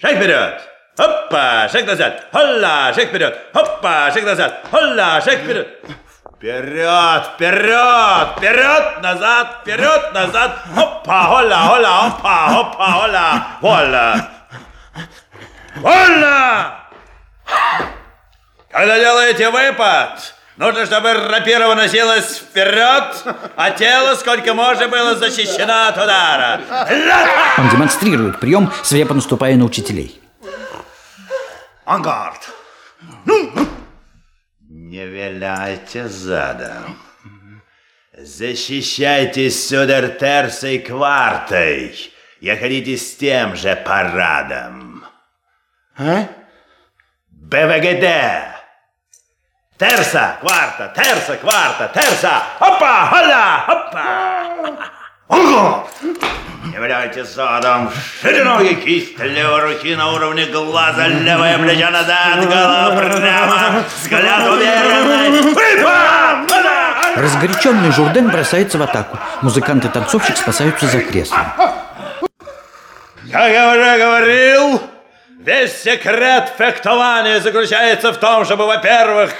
Шаг вперед! Хопа, шаг назад! Холла, шаг вперед! Хопа, шаг назад! Холла, шаг вперед! Вперед, вперед, вперед, назад, вперед, назад! Хопа, холла, холла, хопа, хопа, холла, холла! Вольно! Когда делаете выпад, нужно, чтобы рапира выносилась вперед, а тело сколько можно было защищено от удара. Он демонстрирует прием, свирепо наступая на учителей. Ангард! Не виляйте задом. Защищайтесь сударь терсой квартой и ходите с тем же парадом. А? БВГД! Терса, кварта, терса, кварта, терса! Опа, холя, опа! Ого! Не валяйте задом, шире ноги, кисть левой руки на уровне глаза, левое плечо назад, голова прямо, взгляд уверенный. Разгоряченный Журден бросается в атаку. Музыкант и танцовщик спасаются за креслом. Как я уже говорил, весь секрет фехтования заключается в том, чтобы, во-первых,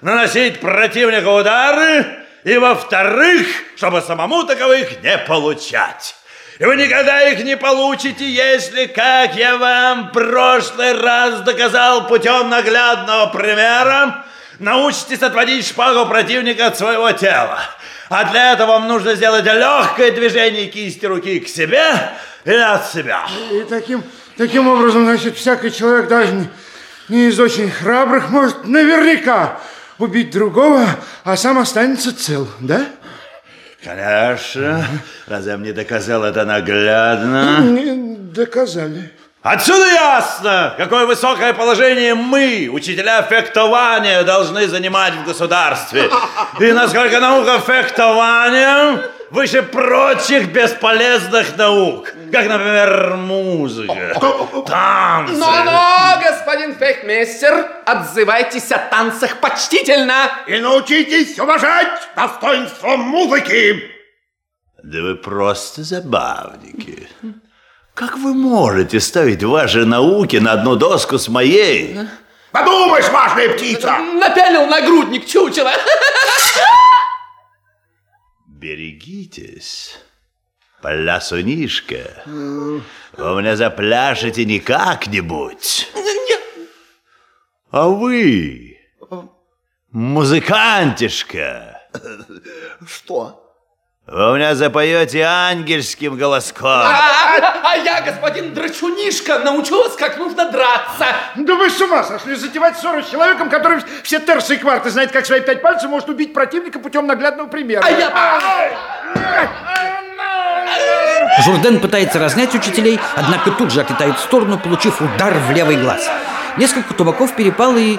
наносить противнику удары, и, во-вторых, чтобы самому таковых не получать. И вы никогда их не получите, если, как я вам в прошлый раз доказал путем наглядного примера, научитесь отводить шпагу противника от своего тела. А для этого вам нужно сделать легкое движение кисти руки к себе или от себя. И таким, таким образом, значит, всякий человек, даже не, не из очень храбрых, может наверняка убить другого, а сам останется цел, да? Конечно. Разве мне доказал это наглядно? Не доказали. Отсюда ясно, какое высокое положение мы, учителя фехтования, должны занимать в государстве. И насколько наука фехтования выше прочих бесполезных наук, как, например, музыка, танцы. Но-но, господин фехтмейстер, отзывайтесь о танцах почтительно. И научитесь уважать достоинство музыки. Да вы просто забавники. Как вы можете ставить ваши науки на одну доску с моей? Подумаешь, важная птица. Напялил нагрудник чучела. Берегитесь, плясунишка. Вы меня запляшете не как-нибудь. А вы, музыкантишка, Что? вы у меня запоете ангельским голоском. А, а я, господин Драчунишка, научу вас, как нужно драться. Да вы с ума сошли затевать ссору с человеком, который все терсы и кварты знает, как свои пять пальцев может убить противника путем наглядного примера. А я... Журден пытается разнять учителей, однако тут же отлетает в сторону, получив удар в левый глаз. Несколько тубаков перепало и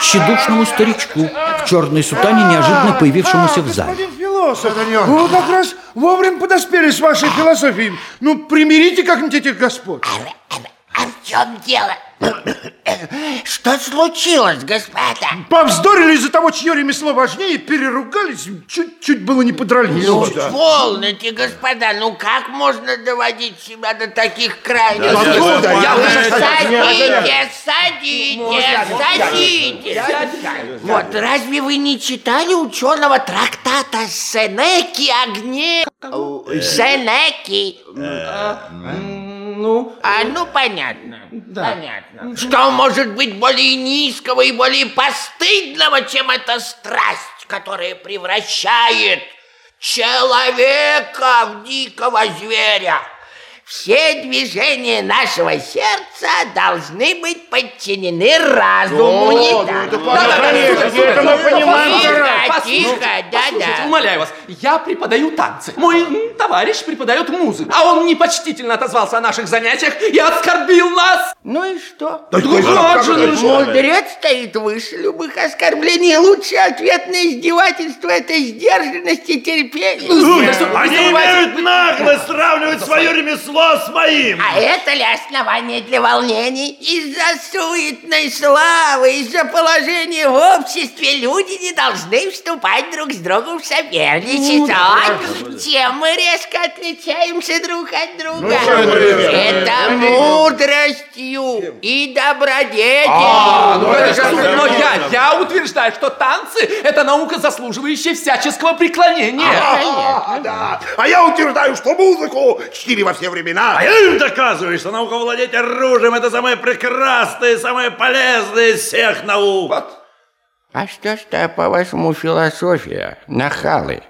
тщедушному старичку в черной сутане, неожиданно появившемуся в зале. Господин философ, вы как раз вовремя подоспели с вашей философией. Ну, примирите как-нибудь этих господ. А в чем дело? Что случилось, господа? Повздорили из-за того, чье ремесло важнее, переругались, чуть-чуть было не подрались. Ну, полноте, господа, ну как можно доводить себя до таких крайностей? Откуда? Я Садитесь, садитесь, садитесь. Вот разве вы не читали ученого трактата Сенеки о гневе? Сенеки. Ну, А, ну понятно, понятно. Что может быть более низкого и более постыдного, чем эта страсть, которая превращает человека в дикого зверя? Все движения нашего сердца должны быть подчинены разуму, не так? это мы понимаем. Тихо, тихо, Послушайте, да-да. умоляю вас, я преподаю танцы. Мой товарищ преподает музыку. А он непочтительно отозвался о наших занятиях и оскорбил нас. Ну и что? Ну, как же, ну? Мудрец стоит выше любых оскорблений. Лучший ответ на издевательство – это сдержанность и терпение. Слушайте, Они имеют наглость сравнивать свое ремесло число с моим. А это ли основание для волнений? Из-за суетной славы, из-за положения в обществе люди не должны вступать друг с другом в соперничество. Вот Чем мы резко отличаемся друг от друга? Это мудростью и добродетелью. Ну, это же- но я, я утверждаю, что танцы – это наука, заслуживающая всяческого преклонения. А, да. А я утверждаю, что музыку чтили во все времена. А я им доказываю, что наука владеть оружием это самое прекрасное, самое полезное из всех наук. А что ж по-вашему, философия? Нахалы.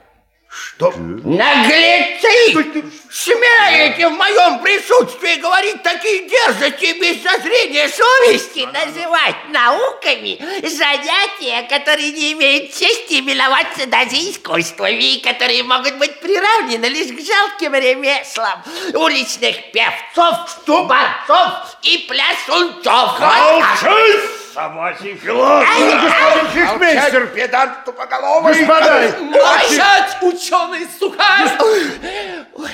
Что? Наглецы! Смеете в моем присутствии говорить такие дерзости без зазрения совести, называть науками занятия, которые не имеют чести именоваться даже искусствами, и которые могут быть приравнены лишь к жалким ремеслам уличных певцов, борцов и плясунцов. Молчать, собачий философ. Господин фихмейстер, Педант тупоголовый. господа, Молчать, ученый сухарь! Ой,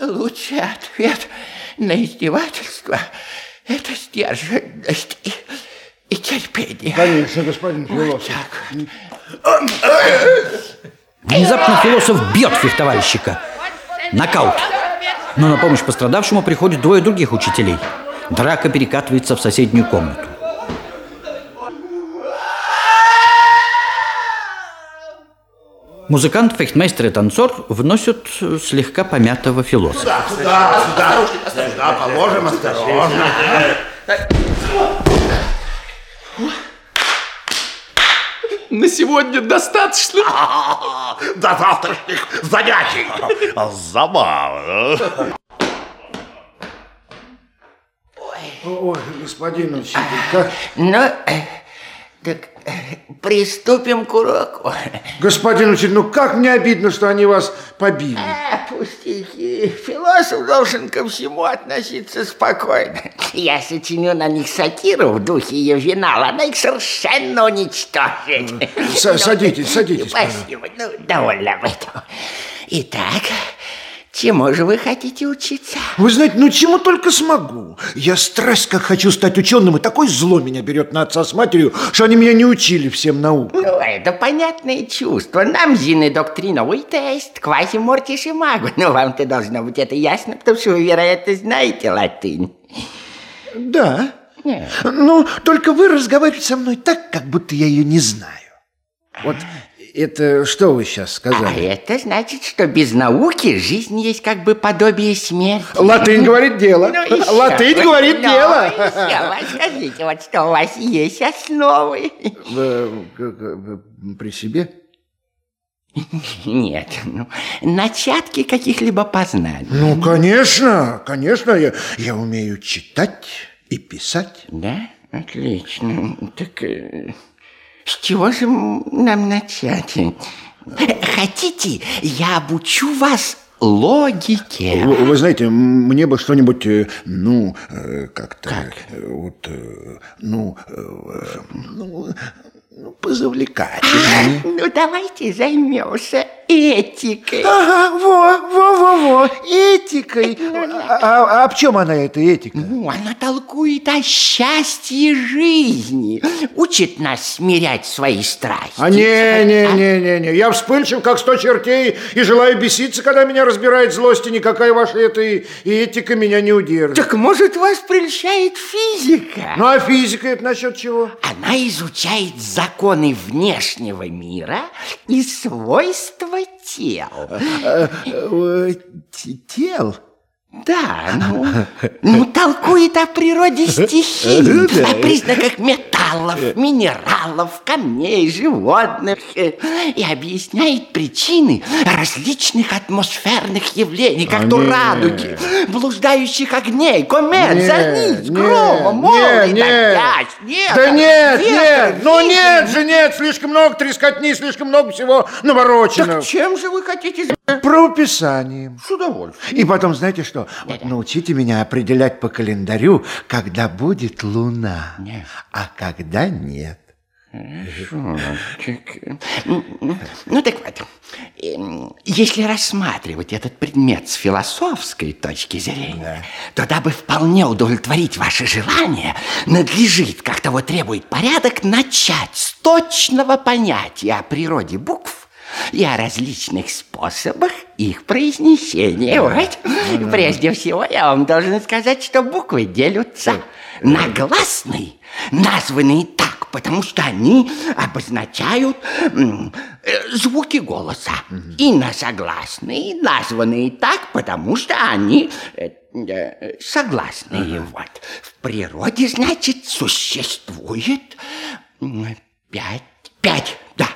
лучший ответ на издевательство – это сдержанность и, и терпение. Конечно, господин философ. Внезапно философ бьет фехтовальщика. Нокаут. Но на помощь пострадавшему приходят двое других учителей. Драка перекатывается в соседнюю комнату. Музыкант, фехтмейстер и танцор вносят э, слегка помятого философа. Сюда, сюда. Сюда положим осторожно. На сегодня достаточно. А, До завтрашних занятий. Забавно. Ой, господин учитель, как... Ну, э, так приступим к уроку. Господин учитель, ну как мне обидно, что они вас побили. А, пустяки. Философ должен ко всему относиться спокойно. Я сочиню на них сатиру в духе Ювенала. Она их совершенно уничтожит. С- садитесь, садитесь, Спасибо. Ну, довольно об этом. Итак, чему же вы хотите учиться? Вы знаете, ну чему только смогу. Я страсть как хочу стать ученым, и такое зло меня берет на отца с матерью, что они меня не учили всем наукам. Ну, это понятное чувство. Нам зины доктриновый тест, квазимортиш и магу. Ну, вам-то должно быть это ясно, потому что вы, вероятно, знаете латынь. Да. Нет. Ну, только вы разговариваете со мной так, как будто я ее не знаю. Вот это что вы сейчас А сказали? это значит, что без науки жизнь есть как бы подобие смерти. Латынь говорит дело. Ну, еще Латынь бы. говорит Ну, дело. еще скажите, вот что у вас есть основы? При себе? Нет, ну, начатки каких-либо познаний. Ну, конечно, конечно, я, я умею читать и писать. Да? Отлично. Так э, с чего же нам начать? Хотите, я обучу вас логике? Вы, вы знаете, мне бы что-нибудь, э, ну, э, как-то, э, вот, ну, ну, ну, позавлекательнее. Ну, давайте займемся этикой. Ага, во, во, во, во, этикой. А, а- а в чем она, эта этика? Ну, она толкует о счастье жизни, учит нас смирять свои страсти. А не, не, не, не, не, я вспыльчив, как сто чертей, и желаю беситься, когда меня разбирает злость, и никакая ваша эта и этика меня не удержит. Так может вас прельщает физика? Ну, а физика это насчет чего? Она изучает законы внешнего мира и свойства тел. Э, э, т- Тел? Да, ну, ну толкует о природе стихий, о признаках металлов, минералов, камней, животных э, и объясняет причины различных атмосферных явлений, как то не. радуги, блуждающих огней, комет, зорниц, грома, молний, дождя, снега, Да нет, ветра, нет, ну нет же, нет, слишком много трескотни, слишком много всего навороченного. Так чем же вы хотите Правописанием. с удовольствием? И потом, знаете что, вот научите меня определять по календарю, когда будет луна, Нет. а когда нет. Хорошочек. Ну так вот, эм, если рассматривать этот предмет с философской точки зрения, то дабы вполне удовлетворить ваше желание, надлежит, как того требует порядок, начать с точного понятия о природе букв и о различных способах их произнесения. Вот. Прежде всего я вам должен сказать, что буквы делятся на гласные, названные так, потому что они обозначают э, звуки голоса, и на согласные, названные так, потому что они э, э, согласные. Вот. В природе, значит, существует пять, пять, да,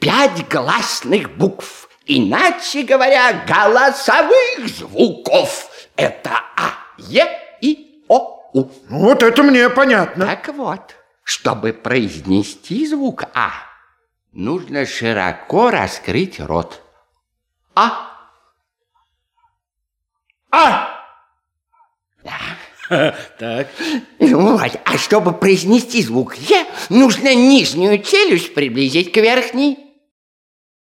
пять, гласных букв. Иначе говоря, голосовых звуков. Это А, Е и О, У. Ну, Вот это мне понятно. Так вот, чтобы произнести звук А, нужно широко раскрыть рот. А. А. Так. Вот. А чтобы произнести звук Е, нужно нижнюю челюсть приблизить к верхней.